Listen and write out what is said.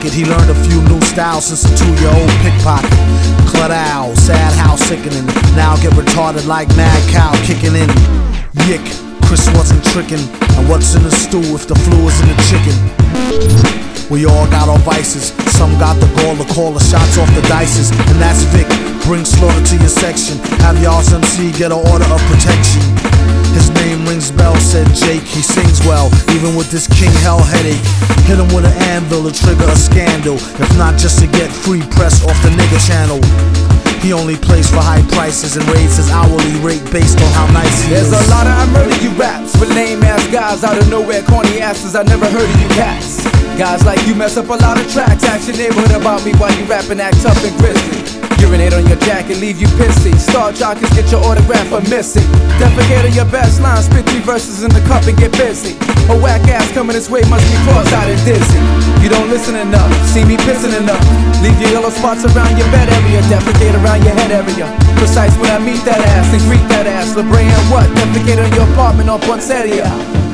rocket. He learned a few new styles since a two year old pickpocket. Cladow, sad how sickening. Now get retarded like mad cow kicking in. Yick, Chris wasn't tricking. And what's in the stew if the flu is in the chicken? We all got our vices. Some got the gall to call the shots off the dices. And that's Vic. Bring slaughter to your section. Have y'all's MC get an order of protection. His name rings bell, said Jake. He sings well, even with this King Hell headache. Hit him with an anvil to trigger a scandal. If not just to get free press off the nigga channel. He only plays for high prices and raises his hourly rate based on how nice he There's is. a lot of I murder you raps with lame ass guys out of nowhere, corny asses. I never heard of you cats. Guys like you mess up a lot of tracks. Ask your neighborhood about me while you rapping, act tough and grizzly. Urinate on your jacket, leave you pissy. Star jockers get your autograph for missing. Defecate on your best line, spit three verses in the cup and get busy. A whack ass coming this way must be cross-eyed and dizzy. You don't listen enough, see me pissing enough. Leave your yellow spots around your bed area, defecate around your head area. Precise when I meet that ass and greet that ass. LeBron what? Defecate on your apartment on Poinsettia.